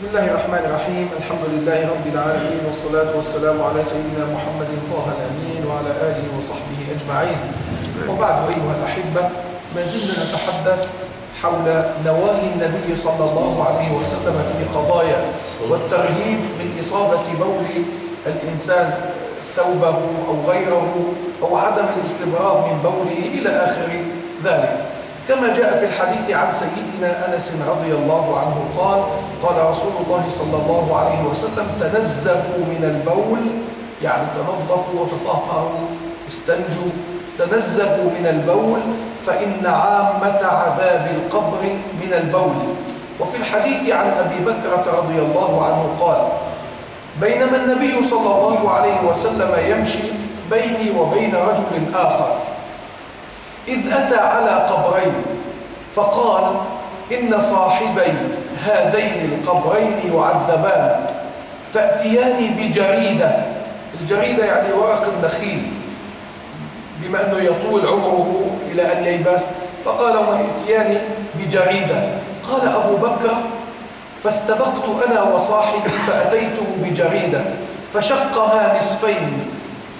بسم الله الرحمن الرحيم. الحمد لله رب العالمين والصلاة والسلام على سيدنا محمد طه الأمين وعلى آله وصحبه أجمعين. وبعد أيها الأحبة ما زلنا نتحدث حول نواهي النبي صلى الله عليه وسلم في قضايا والترهيب من إصابة بول الإنسان ثوبه أو غيره أو عدم الاستبراء من بوله إلى آخر ذلك. كما جاء في الحديث عن سيدنا أنس رضي الله عنه قال قال رسول الله صلى الله عليه وسلم تنزهوا من البول يعني تنظفوا وتطهروا استنجوا. تنزهوا من البول فإن عامة عذاب القبر من البول. وفي الحديث عن أبي بكرة رضي الله عنه قال بينما النبي صلى الله عليه وسلم يمشي بيني وبين رجل آخر إذ أتى على قبرين فقال إن صاحبي هذين القبرين يعذبان فأتياني بجريدة. الجريدة يعني ورق النخيل بما أنه يطول عمره إلى أن ييبس. فقال ما ائتياني بجريدة. قال أبو بكر فاستبقت أنا وصاحبي فأتيته بجريدة فشقها نصفين.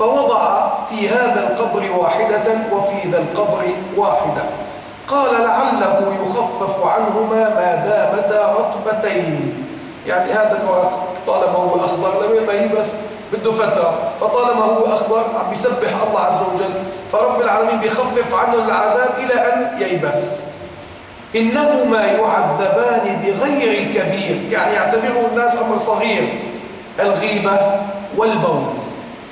فوضع في هذا القبر واحدة وفي ذا القبر واحدة. قال لعله يخفف عنهما ما دامتا رطبتين. يعني هذا الورق طالما هو أخضر لم ما بس بده فترة. فطالما هو أخضر عم بيسبح الله عز وجل. فرب العالمين بيخفف عنه العذاب إلى أن ييبس. إنهما يعذبان بغير كبير. يعني يعتبره الناس أمر صغير. الغيبة والبول.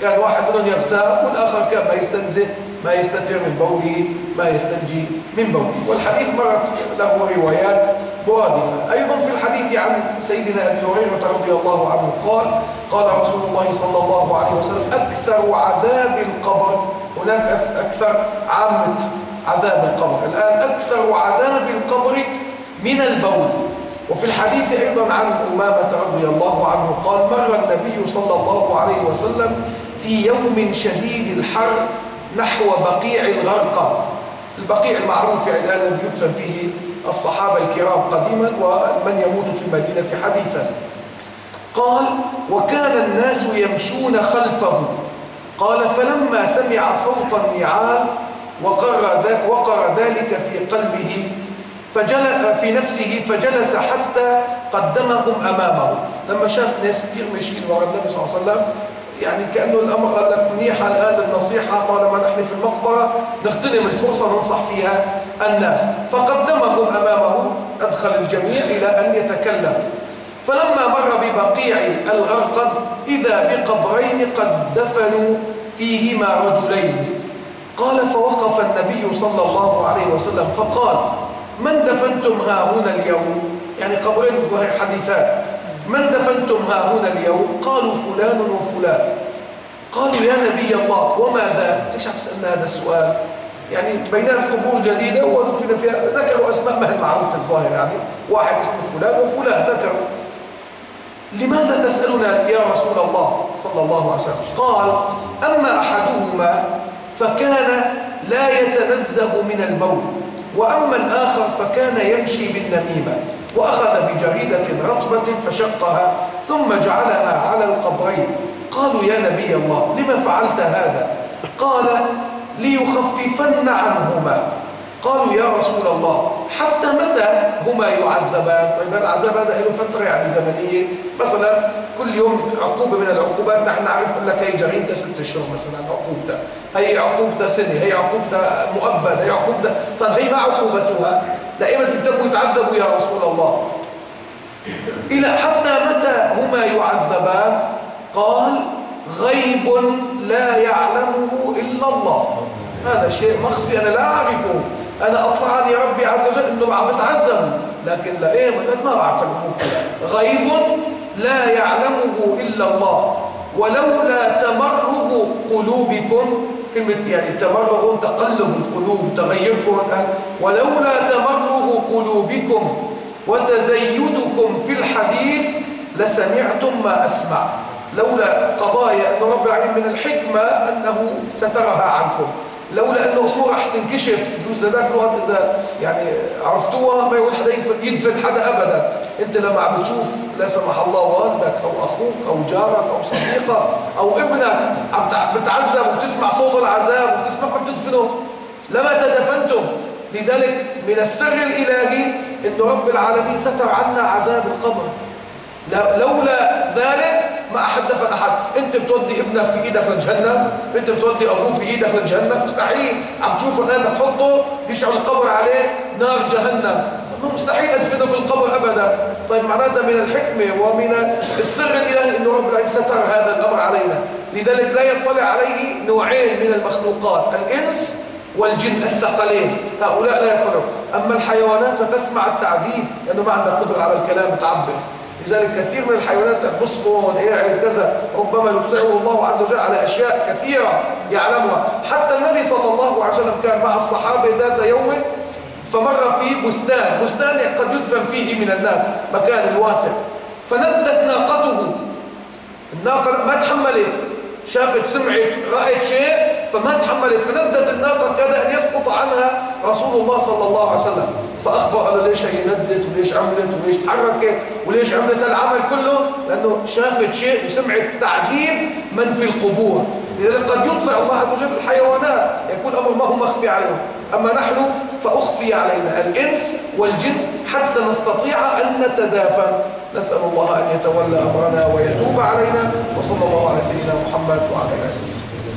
يعني واحد منهم يغتاب والآخر كان ما يستنزه ما يستتر من بوله ما يستنجي من بوله. والحديث مرت له روايات مرادفة أيضا في الحديث عن سيدنا أبي هريرة رضي الله عنه قال قال رسول الله صلى الله عليه وسلم أكثر عذاب القبر هناك أكثر عامة عذاب القبر. الآن أكثر عذاب القبر من البول. وفي الحديث أيضا عن أمامة رضي الله عنه قال مر النبي صلى الله عليه وسلم في يوم شديد الحر نحو بقيع الغرقد البقيع المعروف يعني الذي يدفن فيه الصحابة الكرام قديما ومن يموت في المدينة حديثا. قال وكان الناس يمشون خلفه. قال فلما سمع صوت النعال وقر, وقر ذلك في قلبه فجلس في نفسه فجلس حتى قدمهم أمامه. لما شاف ناس كثير ماشيين وراء النبي صلى الله عليه وسلم يعني كأنه الأمر قال لك منيحة الآن النصيحة طالما نحن في المقبرة نغتنم الفرصة ننصح فيها الناس. فقدمهم أمامه أدخل الجميع إلى أن يتكلم. فلما مر ببقيع الغرقد إذا بقبرين قد دفنوا فيهما رجلين. قال فوقف النبي صلى الله عليه وسلم فقال من دفنتم ها هنا اليوم؟ يعني قبرين الظاهر حديثات. من دفنتم ها هنا اليوم؟ قالوا فلان وفلان. قالوا يا نبي الله وما ذاك؟ ليش عم تسألنا هذا السؤال؟ يعني بينات قبور جديدة ودفن فيها. ذكروا أسماء ما هي معروف في الظاهر يعني. واحد اسمه فلان وفلان ذكروا. لماذا تسألنا يا رسول الله صلى الله عليه وسلم؟ قال أما أحدهما فكان لا يتنزه من البول وأما الآخر فكان يمشي بالنميمة وأخذ بجريدة رطبة فشقها ثم جعلها على القبرين. قالوا يا نبي الله لما فعلت هذا؟ قال ليخففن عنهما. قالوا يا رسول الله حتى متى هما يعذبان؟ طيب العذاب هذا له فترة يعني زمنية. مثلا كل يوم عقوبة من العقوبات نحن نعرف نقول لك هي جريمة ست شهور مثلا عقوبتها هي عقوبتها سنة هي عقوبتها مؤبدة هي عقوبتها طيب هي ما عقوبتها؟ دائما بتبقوا يتعذبوا يا رسول الله. إلى حتى متى هما يعذبان؟ قال غيب لا يعلمه إلا الله. هذا شيء مخفي أنا لا أعرفه. أنا أطلعني ربي عز وجل أنهم عم بتعذبوا لكن لا إيه ما بعرف الأمور. غيب لا يعلمه إلا الله. ولولا تمرغ قلوبكم كلمة يعني تمرغ تقلب القلوب تغيركم الآن. ولولا تمرغ قلوبكم وتزيدكم في الحديث لسمعتم ما أسمع. لولا قضايا أن رب العالمين من الحكمة أنه سترها عنكم. لولا أمور راح تنكشف يجوز ذاك الوقت إذا يعني عرفتوها ما يقول حدا يدفن حدا أبدا. أنت لما عم بتشوف لا سمح الله والدك أو أخوك أو جارك أو صديقك أو ابنك عم بتعذب وتسمع صوت العذاب وتسمع عم تدفنه لما تدفنتم. لذلك من السر الإلهي أن رب العالمين ستر عنا عذاب القبر. لولا ذلك ما أحد دفن أحد. أنت بتودي ابنك في إيدك للجنة أنت بتودي أبوك بإيدك للجنة مستحيل. عم تشوفه الآن تحطه يشعل القبر عليه نار جهنم. مستحيل أدفنه في القبر أبدا. طيب معناتها من الحكمة ومن السر الإلهي أنه رب العالمين ستر هذا الأمر علينا. لذلك لا يطلع عليه نوعين من المخلوقات الإنس والجن الثقلين. هؤلاء لا يطلعون أما الحيوانات فتسمع التعذيب لأنه ما عندها قدرة على الكلام تعبر. لذلك كثير من الحيوانات بصبون قاعد كذا ربما يطلعه الله عز وجل على أشياء كثيرة يعلمها. حتى النبي صلى الله عليه وسلم كان مع الصحابة ذات يوم فمر في بستان بستان قد يدفن فيه من الناس مكان واسع. فندت ناقته. الناقة ما تحملت شافت سمعت رأت شيء فما تحملت. فندت الناقة كاد أن يسقط عنها رسول الله صلى الله عليه وسلم. فأخبر قال ليش هي ندت وليش عملت وليش تحركت وليش عملت العمل كله؟ لأنه شافت شيء وسمعت تعذيب من في القبور. لذلك قد يطلع الله عز وجل الحيوانات يكون أمر ما هو مخفي عليهم. أما نحن فأخفي علينا الإنس والجن حتى نستطيع أن نتدافن. نسأل الله أن يتولى أمرنا ويتوب علينا. وصلى الله على سيدنا محمد وعلى آله وسلم